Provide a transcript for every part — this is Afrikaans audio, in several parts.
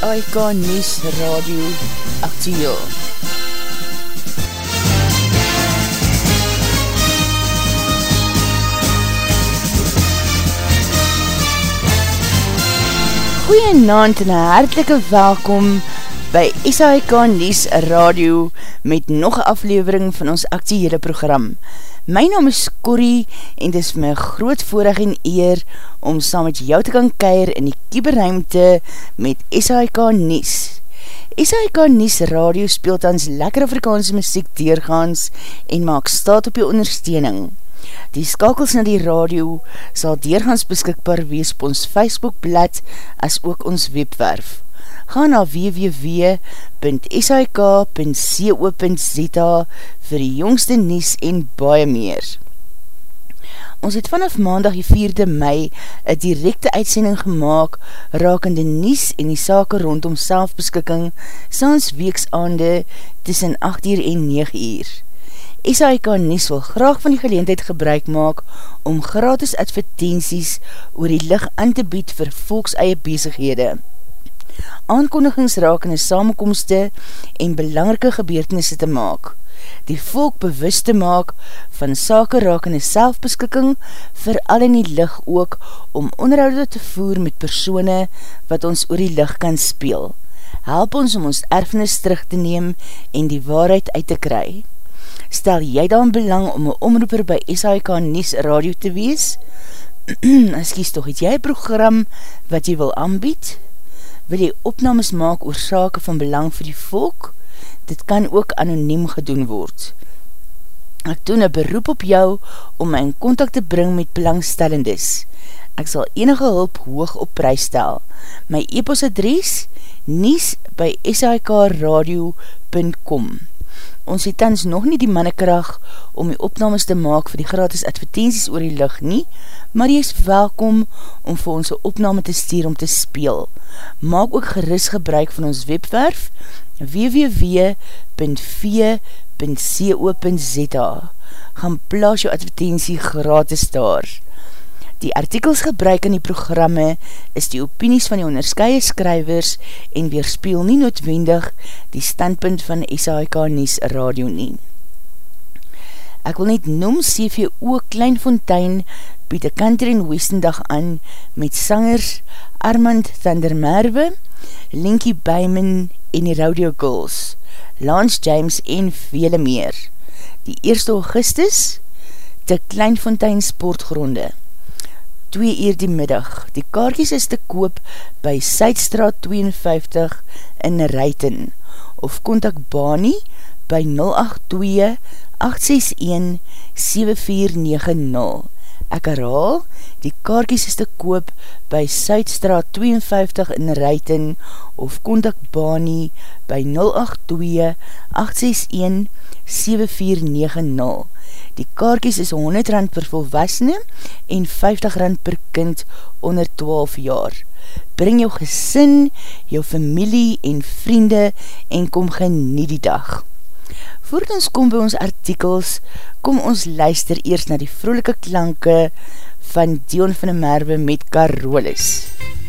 SAIK News Radio Actieel. Goeie naand en hartelike welkom by SAIK News Radio met nog aflevering van ons actiehede program. My naam is Corrie en dis my groot voorig en eer om saam met jou te kan keir in die kieberruimte met SHK Nies. SHK Nies Radio speelt ons lekker Afrikaanse muziek deurgaans en maak staat op jou ondersteuning. Die skakels na die radio sal deurgaans beskikbaar wees op ons Facebookblad as ook ons webwerf ga na www.sik.co.za vir die jongste nies en baie meer. Ons het vanaf maandag die 4de mei een directe uitsending gemaakt rakende nies en die sake rondom selfbeskikking saans weeksaande tussen 8 uur en 9 uur. SAIK Nies wil graag van die geleentheid gebruik maak om gratis advertenties oor die licht aan te bied vir volks eie bezighede aankondigings raak in die samenkomste en belangrike gebeurtenisse te maak, die volk bewust te maak van sake die selfbeskikking, vooral in die licht ook om onderhoud te voer met persone wat ons oor die licht kan speel. Help ons om ons erfenis terug te neem en die waarheid uit te kry. Stel jy dan belang om een omroeper by SHK Nies Radio te wees? Kies toch, het jy program wat jy wil aanbied? Wil jy opnames maak oor sake van belang vir die volk, dit kan ook anoniem gedoen word. Ek doen een beroep op jou om my in contact te bring met belangstellendes. Ek sal enige hulp hoog op prijs stel. My e-post adres nies by shikradio.com Ons het tans nog nie die mannekrag om die opnames te maak vir die gratis advertenties oor die licht nie, maar jy is welkom om vir ons opname te stuur om te speel. Maak ook geris gebruik van ons webwerf www.v.co.za Gaan plaas jou advertentie gratis daar. Die artikels gebruik in die programme is die opinies van die onderskeie skrywers en weerspeel nie noodwendig die standpunt van SHK Nies Radio nie. Ek wil net noem CVO Kleinfontein bied een country en westendag aan met sangers Armand Thundermerwe, Linky Byman en die Radio Girls, Lance James en vele meer. Die 1 augustus, te Kleinfontein Sportgronde. 2 uur die middag. Die kaartjes is te koop by Suidstraat 52 in Ruiten of kontak Bani by 082 861 7490. Ek herhaal, die kaartjes is te koop by Suidstraat 52 in Ruiten of kontak Bani by 082 861 7490. Die kaartjes is 100 rand per volwassene en 50 rand per kind onder 12 jaar. Bring jou gesin, jou familie en vriende en kom genie die dag. Voordat ons kom by ons artikels, kom ons luister eers na die vrolike klanke van Dion van der Merwe met Carolus. MUZIEK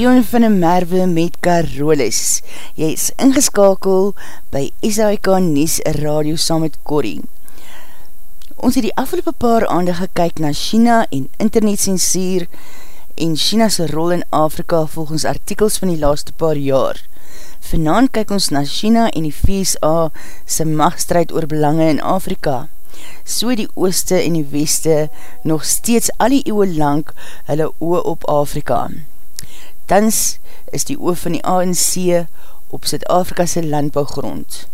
Dion van der Merwe met Carolus. Jy is ingeskakel by SAIK Nies Radio saam met Corrie. Ons het die afgelopen paar aande gekyk na China en internetsensier en China's rol in Afrika volgens artikels van die laaste paar jaar. Vanaan kyk ons na China en die VSA sy machtstrijd oor belange in Afrika so die ooste en die weste nog steeds al die eeuwe lang hulle oor op Afrika. Tans is die oor van die ANC op Zuid-Afrikase landbouwgrond.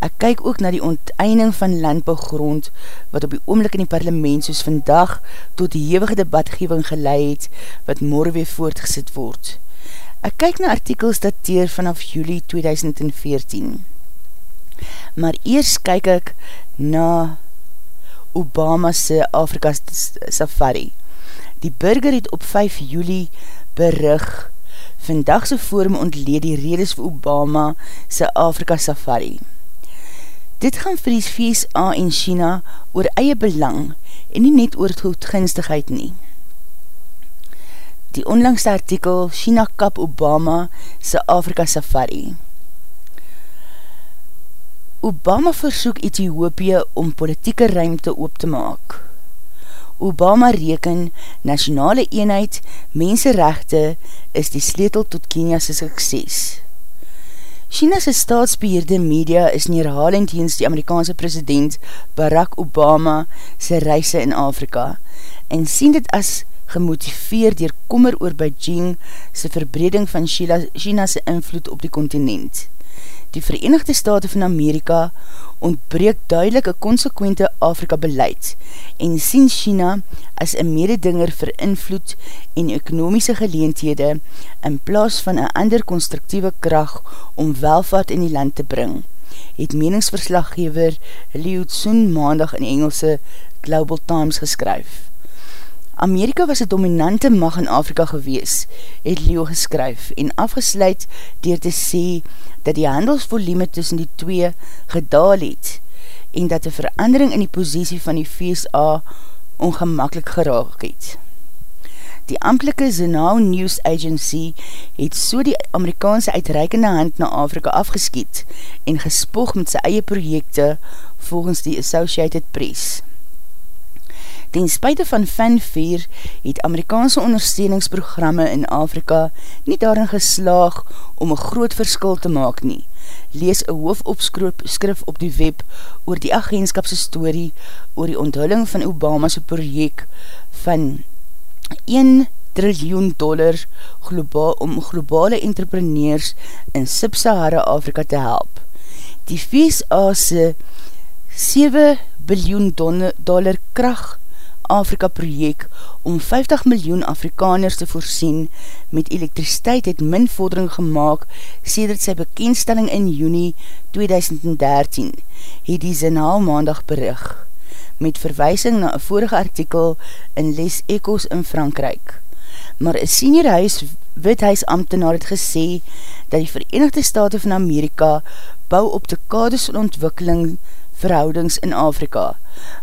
Ek kyk ook na die onteinding van landbouwgrond wat op die oomlik in die parlement soos vandag tot die hevige debatgeving geleid wat morgen weer voortgesit word. Ek kyk na artikels dateer vanaf juli 2014. Maar eers kyk ek na Obama se Afrika safari. Die burger het op 5 juli berig vandagse forum ontleed die redes vir Obama se Afrika safari. Dit gaan vir die VSA en China oor eie belang en nie net oor goedgunstigheid nie. Die onlangste artikel China kap Obama se Afrika safari. Obama versoek Ethiopië om politieke ruimte op te maak. Obama reken nationale eenheid, menserechte is die sleutel tot Kenia's sukses. China's staatsbeheerde media is neerhalend eens die Amerikaanse president Barack Obama sy reise in Afrika en sien dit as gemotiveer dier kommer oor Beijing sy verbreding van China's invloed op die continent die Verenigde Staten van Amerika ontbreek duidelik een consequente Afrika-beleid en sien China as een mededinger vir invloed en ekonomiese geleenthede in plaas van een ander constructieve kracht om welvaart in die land te bring, het meningsverslaggever Liu Tsun maandag in Engelse Global Times geskryf. Amerika was een dominante mag in Afrika gewees, het Leo geskryf en afgesluit dier te sê dat die handelsvolume tussen die twee gedaal het en dat die verandering in die posiesie van die VSA ongemakkelijk geraak het. Die amtelike Zenau News Agency het so die Amerikaanse uitreikende hand na Afrika afgeskiet en gespoog met sy eie projekte volgens die Associated Press. Ten spuite van fanfare het Amerikaanse ondersteuningsprogramme in Afrika nie daarin geslaag om een groot verskil te maak nie. Lees een hoofopskrif op die web oor die agentskapse story oor die onthulling van Obama's project van 1 triljoen dollar globaal, om globale entrepreneurs in Sub-Sahara Afrika te help. Die VSA'se 7 biljoen dollar kracht Afrika projek om 50 miljoen Afrikaners te voorsien met elektriciteit het min vordering gemaakt sedert sy bekendstelling in juni 2013, het die Zinaal maandag berig, met verwysing na een vorige artikel in Les Ecos in Frankrijk. Maar een senior huis, withuisambtenaar het gesê dat die Verenigde Staten van Amerika bou op de kades van ontwikkeling verhoudings in Afrika,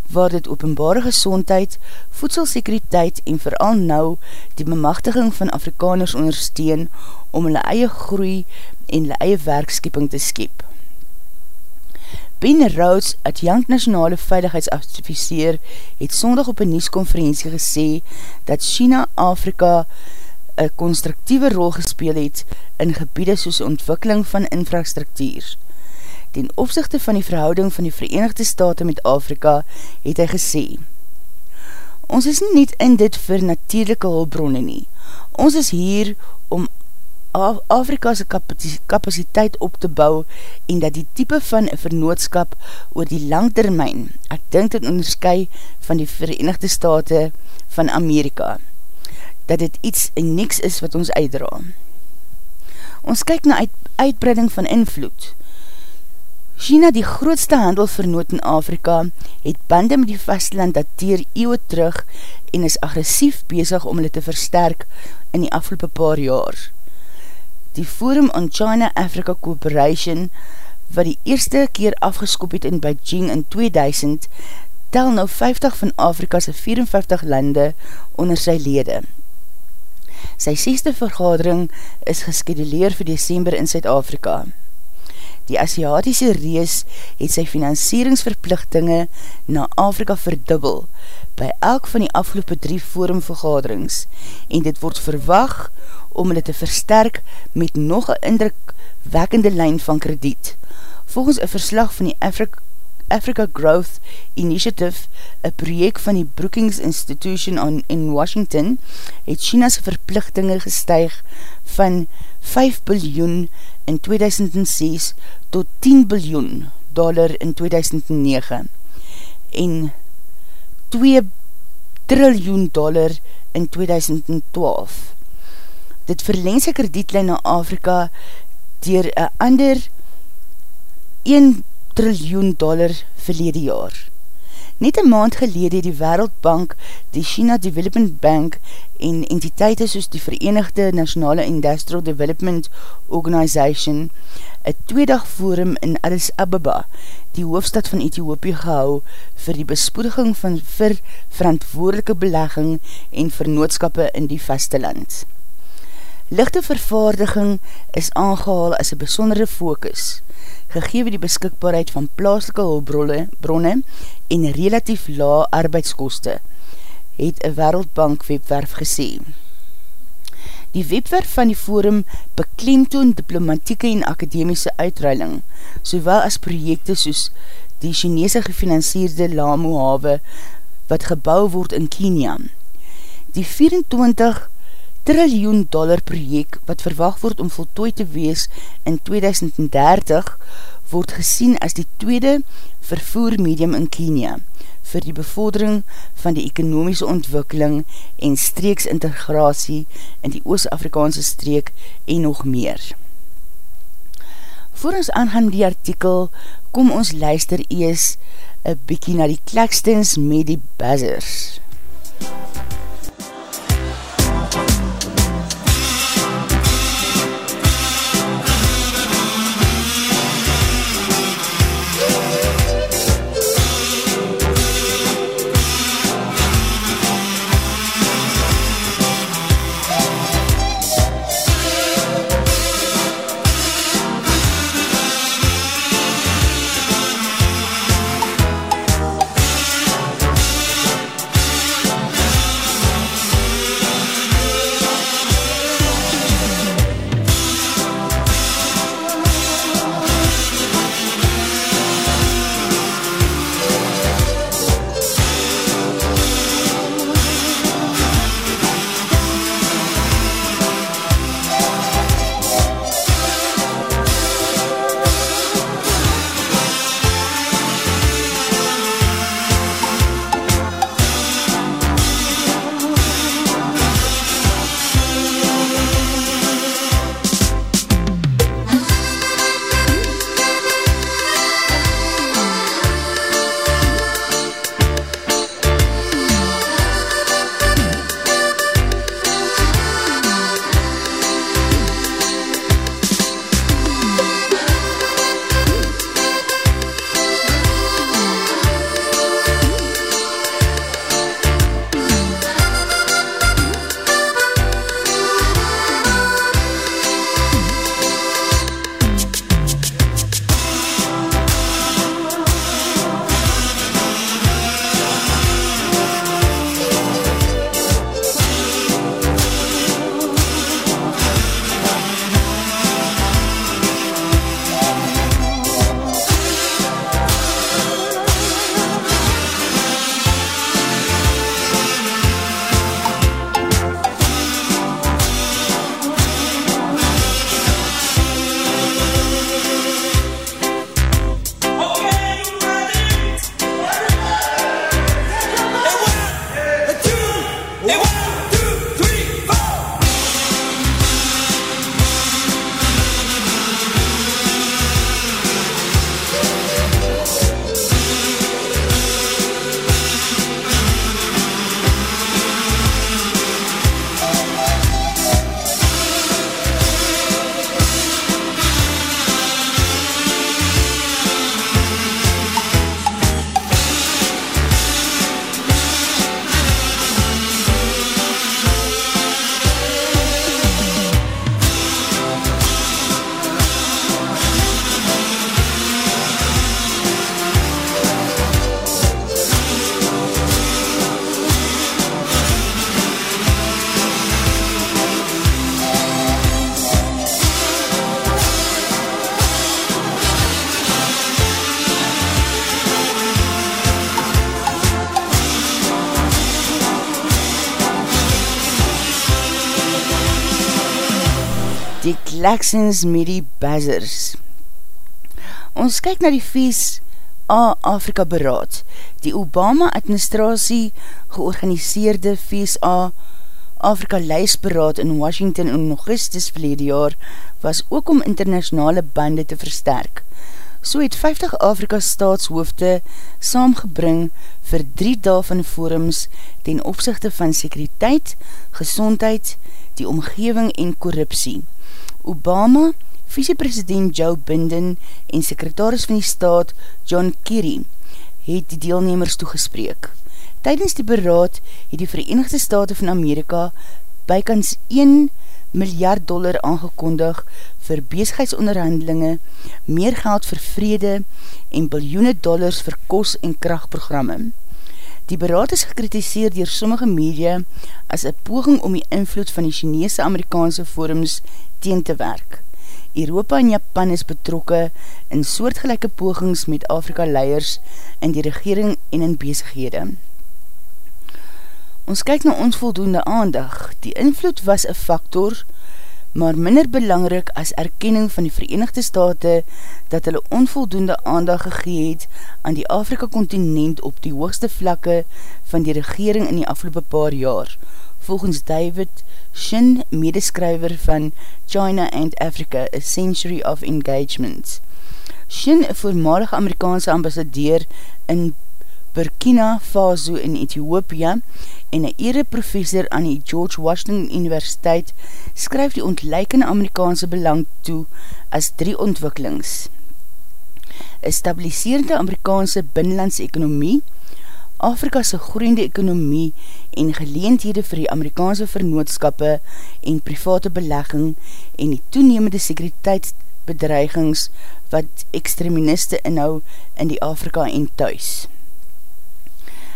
waar dit openbare gezondheid, voedselsekuriteit en vooral nou die bemachtiging van Afrikaners ondersteun om hulle eie groei en hulle eie werkskeping te skep. Ben Rhodes, het Jank Nationale Veiligheidsadviseer, het sondag op een nieuwskonferentie gesê dat China Afrika een constructieve rol gespeel het in gebiede soos ontwikkeling van infrastruktuur ten opzichte van die verhouding van die Verenigde Staten met Afrika, het hy gesê, Ons is nie net in dit vir natuurlijke hulbronne nie. Ons is hier om Afrika's kapasiteit op te bou en dat die type van vernootskap oor die langtermijn, ek dink dit onderskui van die Verenigde Staten van Amerika, dat dit iets niks is wat ons uitdra. Ons kyk na uit, uitbreiding van invloed, China, die grootste handelvernoot in Afrika, het bande met die vasteland dateer eeuwe terug en is agressief bezig om hulle te versterk in die afgelopen paar jaar. Die Forum on China-Africa Cooperation, wat die eerste keer afgeskop het in Beijing in 2000, tel nou 50 van Afrika's 54 lande onder sy lede. Sy 6ste vergadering is geskeduleer vir December in Zuid-Afrika. Die Aziatiese rees het sy financieringsverplichtinge na Afrika verdubbel by elk van die afgelopen drie forumvergaderings en dit word verwag om hulle te versterk met nog een indrukwekkende lijn van krediet. Volgens een verslag van die Afrika Africa Growth Initiative, een project van die Brookings Institution on, in Washington, het China's verplichtinge gestuig van 5 biljoen in 2006 tot 10 biljoen dollar in 2009 en 2 triljoen dollar in 2012. Dit verleng sy kredietlijn na Afrika dier een ander 1 triljoen dollar verlede jaar. Net een maand gelede die Wereldbank, die China Development Bank en entiteite soos die Verenigde Nationale Industrial Development Organization een tweedag forum in Addis Ababa, die hoofstad van Ethiopië gehou vir die bespoediging van vir verantwoordelike belegging en vernootskappe in die vasteland. Lichte vervaardiging is aangehaal as een besondere focus gegewe die beskikbaarheid van plaaslike hulbronne en relatief la arbeidskoste, het een Wereldbank webwerf gesê. Die webwerf van die forum beklemtoon diplomatieke en akademiese uitruiling, sowel as projekte soos die Chinese gefinansieerde Lamu Hawe, wat gebouw word in Kenia. Die 24 triljoen dollar project wat verwacht word om voltooi te wees in 2030 word gesien as die tweede vervoermedium in Kenia vir die bevordering van die ekonomiese ontwikkeling en streeksintegratie in die Oost-Afrikaanse streek en nog meer. Voor ons aangaan die artikel, kom ons luister ees een bykie na die Klekstens met die Buzzers. Flaxens met die Buzzers. Ons kyk na die feest A-Afrika beraad, die Obama-administratie georganiseerde feest A-Afrika lijstberaad in Washington in augustus verlede jaar was ook om internationale bande te versterk. So het 50 Afrika staatshoofde saamgebring vir drie daal van forums ten opzichte van sekuriteit, gezondheid, die omgeving en korruptie. Obama, vicepresident Joe Biden en sekretaris van die staat John Kerry het die deelnemers toegespreek. Tijdens die beraad het die Verenigde Staten van Amerika bykans 1 miljard dollar aangekondig vir bezigheidsonderhandelinge, meer geld vir vrede en biljoene dollars vir kos- en krachtprogramme. Die beraad is gekritiseer dier sommige media as een poging om die invloed van die Chinese-Amerikaanse forums teen te werk. Europa en Japan is betrokke in soortgelijke pogings met Afrika leiers in die regering en in bezighede. Ons kyk na ons voldoende aandag. Die invloed was een factor, maar minder belangrik as erkenning van die Verenigde Staten dat hulle onvoldoende aandag gegeet aan die Afrika continent op die hoogste vlakke van die regering in die afgelopen paar jaar, volgens David Shin, medeskryver van China and Africa, A Century of Engagement. Shin, een voormalige Amerikaanse ambassadeur in Burkina Faso in Ethiopië en een ere professor aan die George Washington Universiteit skryf die ontlijkende Amerikaanse belang toe as drie ontwikkelings. Een stabiliserende Amerikaanse binnenlandse ekonomie, Afrika's groeiende ekonomie en geleendhede vir die Amerikaanse vernootskappe en private belegging en die toenemende sekuriteitsbedreigings wat extreministe inhou in die Afrika en thuis.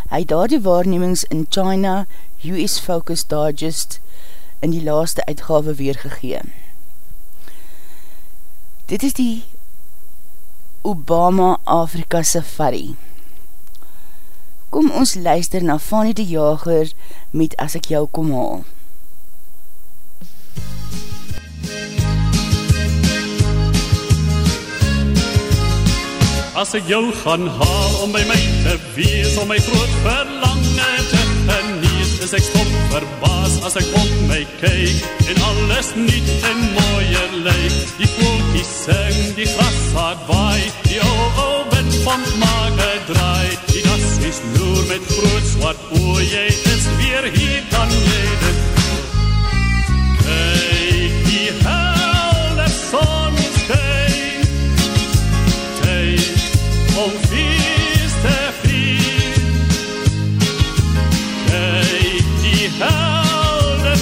Hy daar die waarnemings in China US Focus Digest in die laaste uitgave weergegee. Dit is die Obama Afrika Safari. Kom ons luister na Fanny de Jager met As ek jou kom haal. As ek jou gaan haal om by my te wees om my groot verlange te geniet is ek stom verbaas as ek om my kyk en alles niet en mooie lyk die voelkies sing, die gras saad waai die ou ou wind van maak draai die is loer met groot zwart oor, jy is weer hier, kan jy dit Kijk? Die helde son skyn Tyd om feest te vier Kijk die helde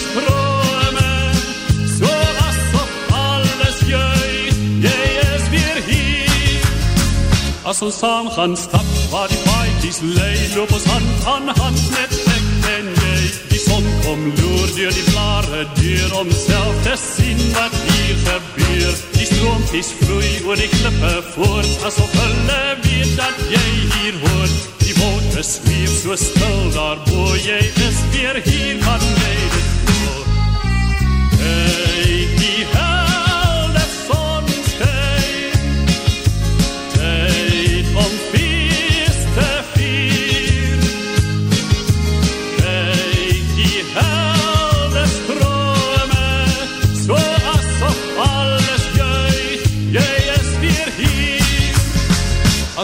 hier. As ons saam gaan stap waar die paaikies lei, loop ons hand aan hand met ek en jy. Die son kom loer door die blare deur, om self te sien wat hier gebeur. Die stroomkies vloei oor die klippe voort, asof hulle weet dat jy hier hoort. Die boot is weer so stil daarboor, jy is weer hier, kan jy dit hoor. Hey,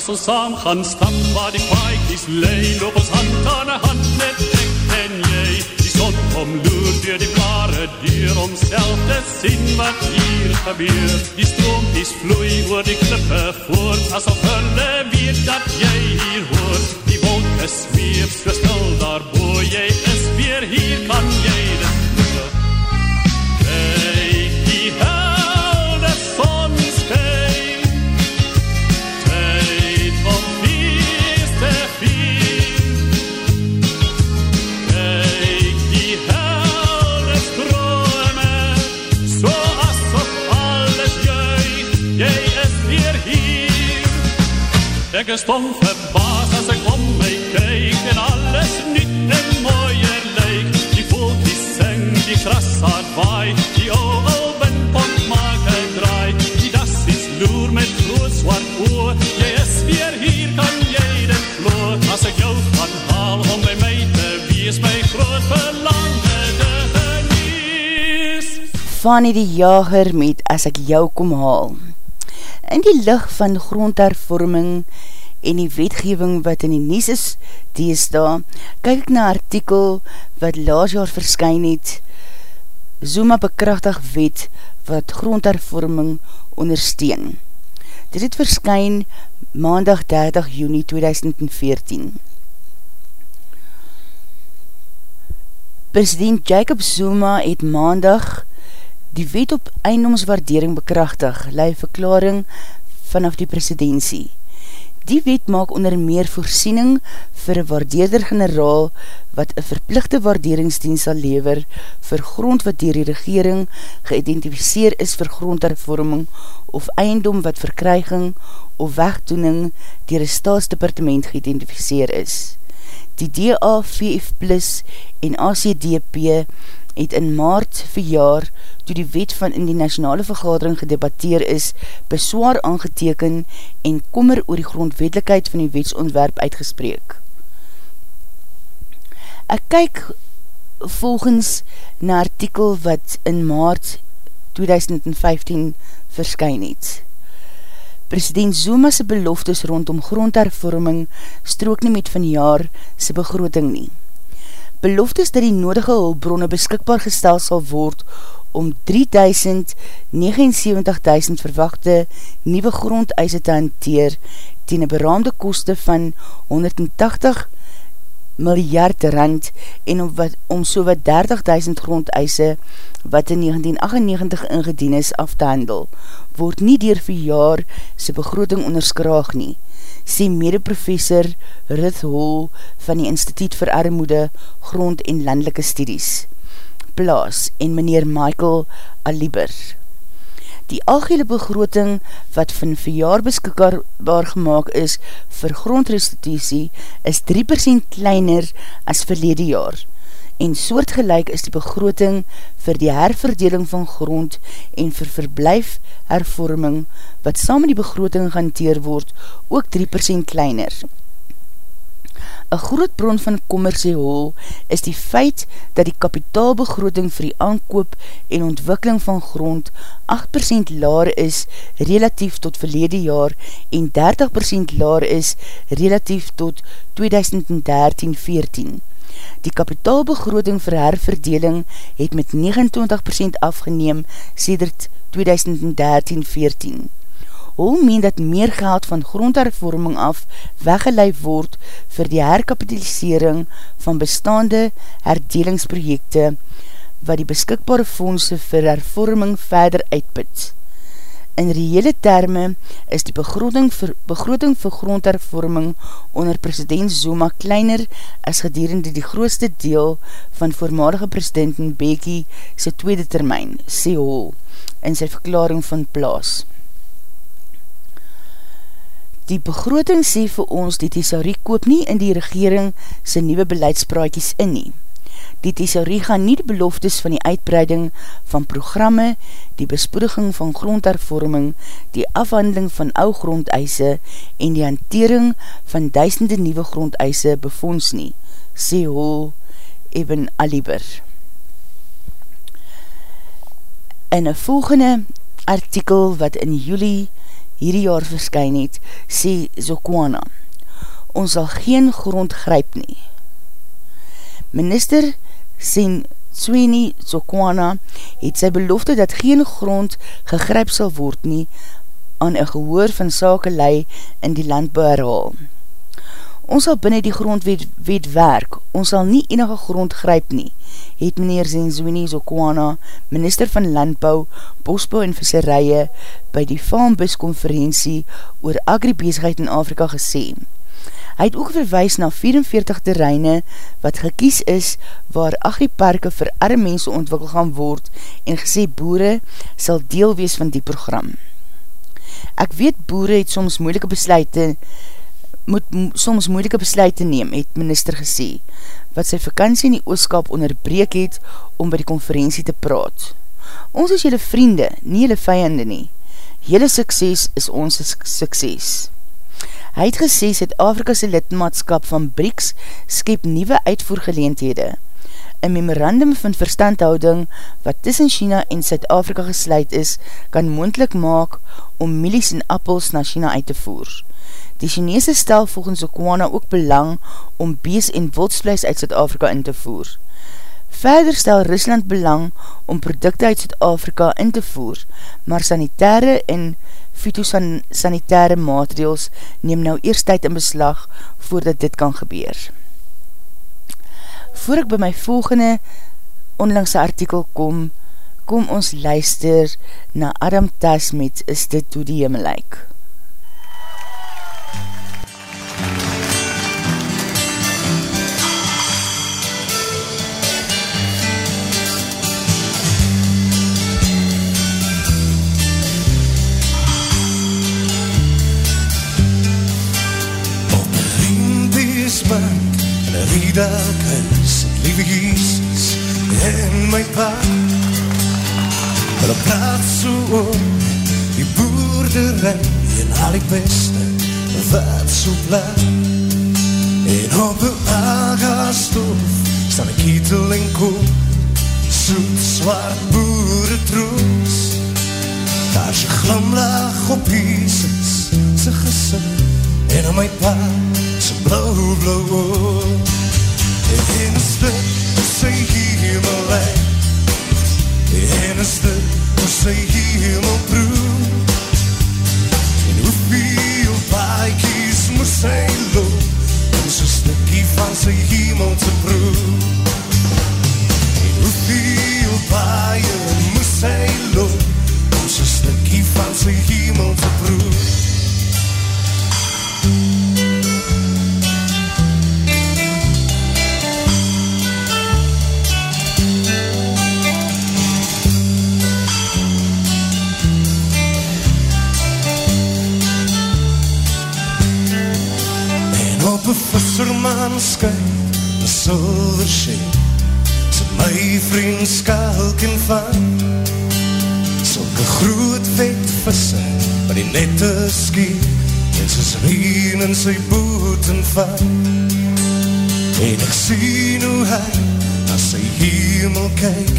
As ons saam gaan stap waar die paaikies lei, loop ons hand aan hand met ek en jy. Die son kom loer door die blare deur om self te sien wat hier gebeur. Die stroomkies vloei oor die klippe voort, asof hulle weet dat jy hier hoort. Die wolke zweef so stil daarboor, jy is weer hier, kan jy dit stom verbaas as ek om my kyk en alles nuut en mooi en lyk. Die voeltjies sing, die gras haar waai, die ouel windpomp maak 'n draai. Die dassies loer met groot swart oë, jy is weer hier kan jy dit glo. As ek jou gaan haal om by my te wees, my groot verlange te genies. Fanny die jager met As ek jou kom haal. In die lig van grondhervorming en die wetgeving wat in die nies is, die is daar, kyk ek na artikel wat laas jaar verskyn het, Zuma bekrachtig wet wat grondhervorming ondersteun. Dit het verskyn maandag 30 juni 2014. President Jacob Zuma het maandag die wet op eindomswaardering bekrachtig, lei verklaring vanaf die presidentie. Die wet maak onder meer voorsiening vir een waardeerder generaal wat een verplichte waarderingsdienst sal lever vir grond wat dier die regering geïdentificeer is vir grondhervorming of eiendom wat verkryging of wegdoening dier een staatsdepartement geïdentificeer is. Die DA, VF Plus en ACDP het in maart verjaar, toe die wet van in die nationale vergadering gedebatteer is, beswaar aangeteken en kommer oor die grondwetlikheid van die wetsontwerp uitgespreek. Ek kyk volgens na artikel wat in maart 2015 verskyn het. President Zuma's beloftes rondom grondhervorming strook nie met vanjaar sy begroting nie. Beloftes dat die nodige hulbronne beskikbaar gestel sal word om 3.079.000 verwachte nieuwe grondeise te hanteer ten een beraamde koste van 180 miljard rand en om, wat, om so wat 30.000 grondeise wat in 1998 ingedien is af te handel, word nie dier vir jaar sy begroting onderskraag nie, sê mede-professor Ruth Hall van die Instituut vir Armoede, Grond en Landelike Studies, Plaas en meneer Michael Aliber. Die algehele begroting wat van verjaar beskikbaar gemaakt is vir grondrestitutie is 3% kleiner as verlede jaar en soortgelijk is die begroting vir die herverdeling van grond en vir verblijf hervorming wat saam met die begroting gehanteer word ook 3% kleiner. Een groot bron van commercie hol is die feit dat die kapitaalbegroting vir die aankoop en ontwikkeling van grond 8% laar is relatief tot verlede jaar en 30% laar is relatief tot 2013-14. Die kapitaalbegroting vir herverdeling het met 29% afgeneem sedert 2013-14. Hol meen dat meer geld van grondhervorming af weggeleid word vir die herkapitalisering van bestaande herdelingsprojekte wat die beskikbare fondse vir hervorming verder uitput. In reële terme is die begroting vir, begroting vir grondhervorming onder president Zuma kleiner as gedurende die grootste deel van voormalige president Mbeki sy tweede termijn, sê Hol, in sy verklaring van plaas. Die begroting sê vir ons die thesaurie koop nie in die regering sy nieuwe beleidspraatjies in nie. Die thesaurie gaan nie die beloftes van die uitbreiding van programme, die bespoediging van grondhervorming, die afhandeling van ou grondeise en die hantering van duisende nieuwe grondeise befonds nie, sê Hol Eben Aliber. In een volgende artikel wat in juli hierdie jaar verskyn het, sê Zokwana, ons sal geen grond gryp nie. Minister Sen Tsweni Zokwana het sy belofte dat geen grond gegryp sal word nie aan een gehoor van sakelei in die landbouw herhaal. Ons sal binnen die grondwet wet werk, ons sal nie enige grond gryp nie, het meneer Zenzweni Zokwana, minister van Landbouw, Bosbouw en Visserije, by die Faambus konferentie oor agribezigheid in Afrika gesê. Hy het ook verwijs na 44 terreine wat gekies is waar agriparke vir arme mense ontwikkel gaan word en gesê boere sal deel wees van die program. Ek weet boere het soms moeilike besluite moet soms moeilike besluite neem, het minister gesê, wat sy vakantie in die ooskap onderbreek het om by die konferentie te praat. Ons is jylle vriende, nie jylle vijande nie. Jylle sukses is ons sukses. Hy het gesê, Zuid-Afrika'se lidmaatskap van BRICS skep nieuwe uitvoergeleendhede. Een memorandum van verstandhouding wat tussen China en Suid-Afrika gesluit is, kan moendlik maak om milies en appels na China uit te voer. Die Chinese stel volgens Okwana ook belang om bees en wildsvlees uit Suid-Afrika in te voer. Verder stel Rusland belang om producte uit Zuid-Afrika in te voer, maar sanitaire en fytosanitaire maatregels neem nou eerst tyd in beslag voordat dit kan gebeur. Voor ek by my volgende onlangse artikel kom, kom ons luister na Adam Tas met Is dit hoe die hemel lyk? Friedakhuis, lieve Jesus en my pa. Hulle praat so oor die boerderij en al die beste wat so blij. En op die agastoof staan een kietel en koop, soet zwart boerentroos. Daar is een glimlach op Jesus, sy gezicht en aan my pa, sy blauw, blauw oor. En is dit hoe sy hemel leid En is dit rien in sy boot en van, en ek sien hoe hy, na sy hemel kyk,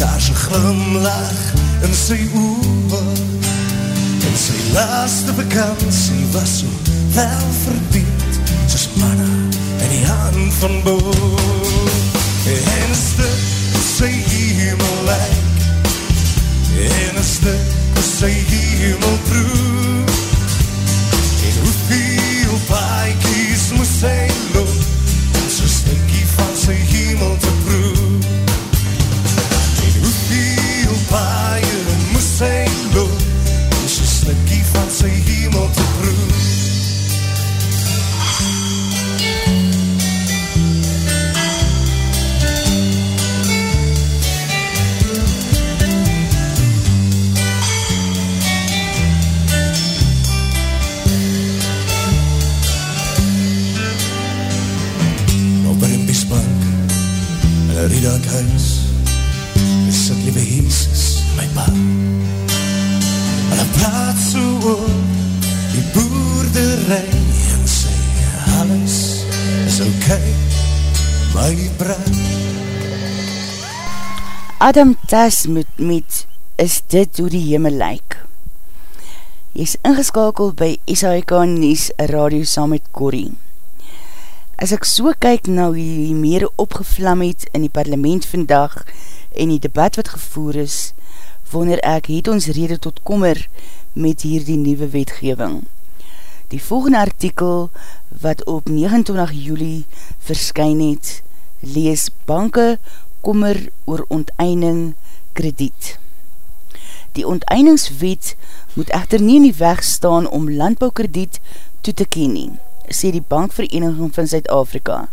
daar sy glimlach in sy oor, en sy laaste vakantie was so wel verdiend, soos manna in die hand van boor. En is dit sy hemel lyk, en is dit sy hemel proef, en hoeveel paaikies moes sy Adam Tas met, met Is dit hoe die hemel lyk? Jy is ingeskakeld by SHK Nies Radio saam met Corrie As ek so kyk na wie die meer opgevlam het in die parlement vandag en die debat wat gevoer is, wonder ek het ons rede tot kommer met hier die nieuwe wetgeving. Die volgende artikel wat op 29 juli verskyn het, lees banke kommer oor onteinding krediet. Die onteindingswet moet echter nie in die weg staan om landboukrediet toe te ken nie sê die Bankvereniging van Zuid-Afrika.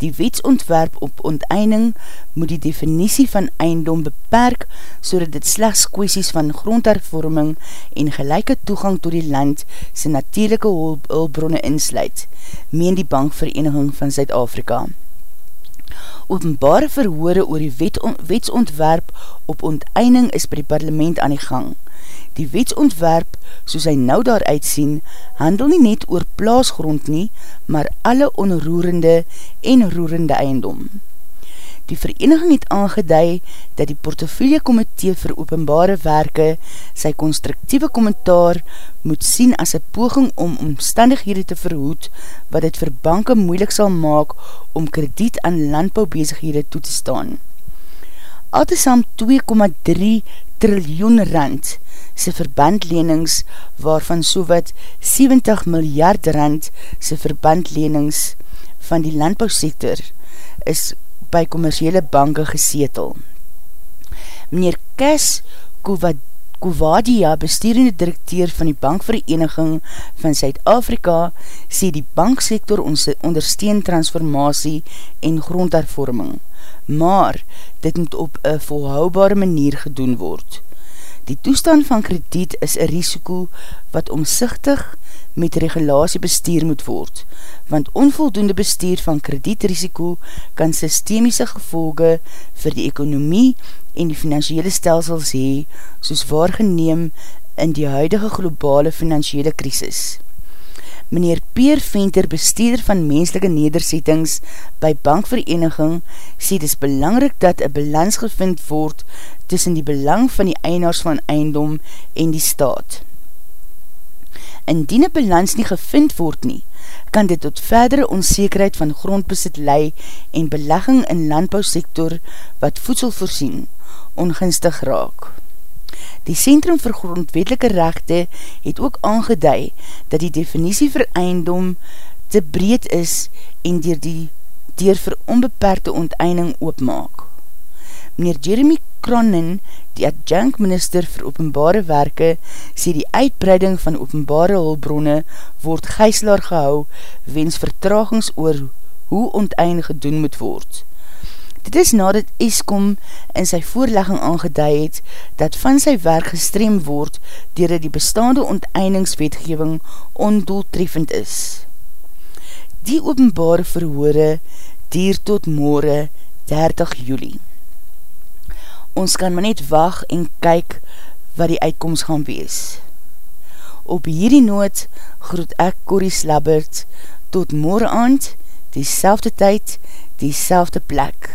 Die wetsontwerp op onteinding moet die definitie van eindom beperk so dat dit slechts kwesties van grondhervorming en gelijke toegang to die land sy natuurlijke hulbronne insluit, meen die Bankvereniging van Zuid-Afrika. Openbare verhoore oor die wet, wetsontwerp op onteinding is by die parlement aan die gang. Die wetsontwerp, soos hy nou daar uitsien, handel nie net oor plaasgrond nie, maar alle onroerende en roerende eiendom. Die vereniging het aangeduid dat die portofielie komitee vir openbare werke sy constructieve kommentaar moet sien as een poging om omstandighede te verhoed wat het vir banke moeilik sal maak om krediet aan landboubezighede toe te staan. Altesam 2,3 triljoen rand sy verbandlenings waarvan so wat 70 miljard rand sy verbandlenings van die landbouwsektor is by commerciele banke gesetel. Meneer Kes Kovadia, bestuurende directeur van die bankvereniging van Zuid-Afrika, sê die banksektor ondersteun transformatie en grondhervorming, maar dit moet op een volhoubare manier gedoen word. Die toestand van krediet is een risiko wat omzichtig met regulatie bestuur moet word, want onvoldoende bestuur van kredietrisiko kan systemiese gevolge vir die ekonomie en die financiële stelsels hee, soos waargeneem in die huidige globale financiële krisis. Meneer Peer Venter, bestuurder van menselike nederzettings by Bankvereniging, sê dis belangrik dat een balans gevind word tussen die belang van die einaars van eindom en die staat. Indien een balans nie gevind word nie, kan dit tot verdere onzekerheid van grondbesit lei en belegging in landbouwsektor wat voedsel voorsien, ongunstig raak. Die Centrum vir Grondwetelike Rechte het ook aangeduid dat die definitie vir eindom te breed is en dier die dier vir onbeperkte onteinding oopmaak. Meneer Jeremy Cronin, die adjunct minister vir openbare werke, sê die uitbreiding van openbare hulbronne word gijslaar gehou wens vertragings oor hoe onteinding gedoen moet word. Dit is nadat Eskom in sy voorlegging aangeduid het, dat van sy werk gestreem word dier die bestaande onteindingswetgeving ondoeltreffend is. Die openbare verhoore dier tot morgen 30 juli. Ons kan maar net wacht en kyk wat die uitkomst gaan wees. Op hierdie noot groet ek Corrie Slabbert tot morgen aand, die tyd, die plek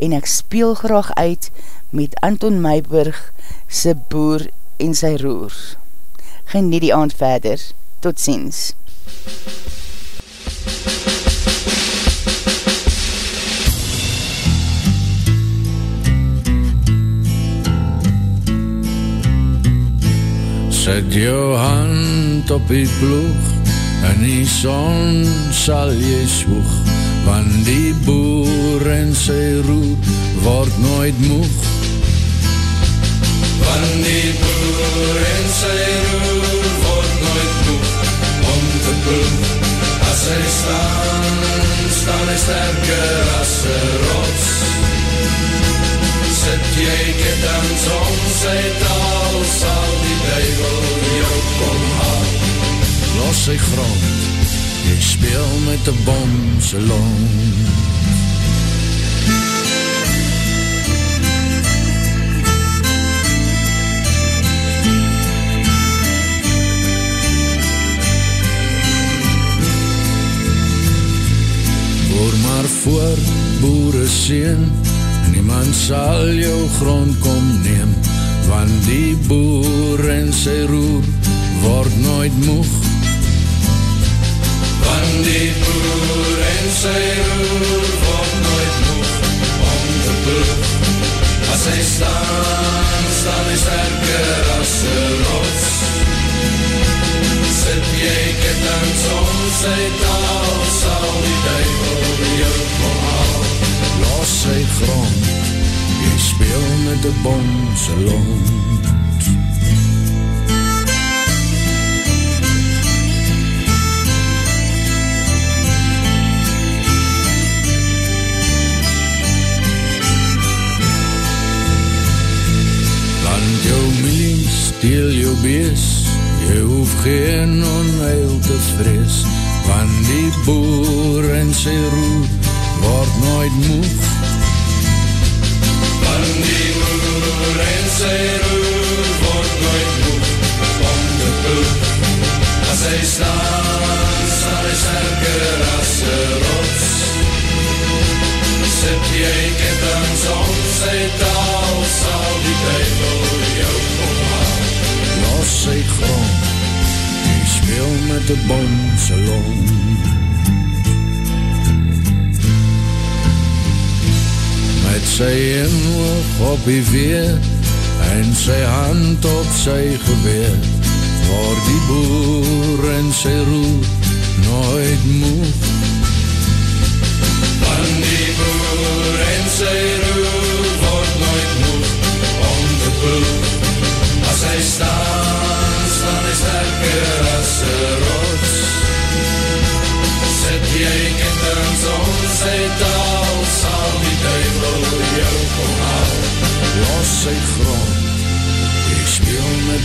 en ek speel graag uit met Anton Meiburg sy boer en sy roer. Geniet die aand verder. Tot ziens. Zet jou hand op die ploeg en die son sal jy swoeg want die boer en sy roer word nooit moeg. Want die boer en sy roer word nooit moeg om te ploeg. As hy staan, staan hy sterker as sy rots. Sit jy ketens om sy taal, sal duivel jou kom haal. Los sy grond, Jy speel met die bom se long Hoor maar voor boere sien Niemand sal jou grond kom neem Want die boer en sy roer Word nooit moeg van die boer en sy roer word nooit moeg om te ploeg. As hy staan, staan hy sterker as sy rots. Sit jy ketens om sy taal, sal die duivel jou kom haal. Los sy grond, speel met die bom sy lont. steel jou bees, jy hoef geen onheil te vrees, van die boer en sy roer word nooit moeg. Met die bomsalon Met sy inhoog op die weer En sy hand op sy geweer Waar die boer en sy roer nooit moe. Van die boer en sy roer word nooit moe Om te boer As hy staan, staan hy sterker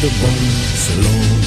the bones alone.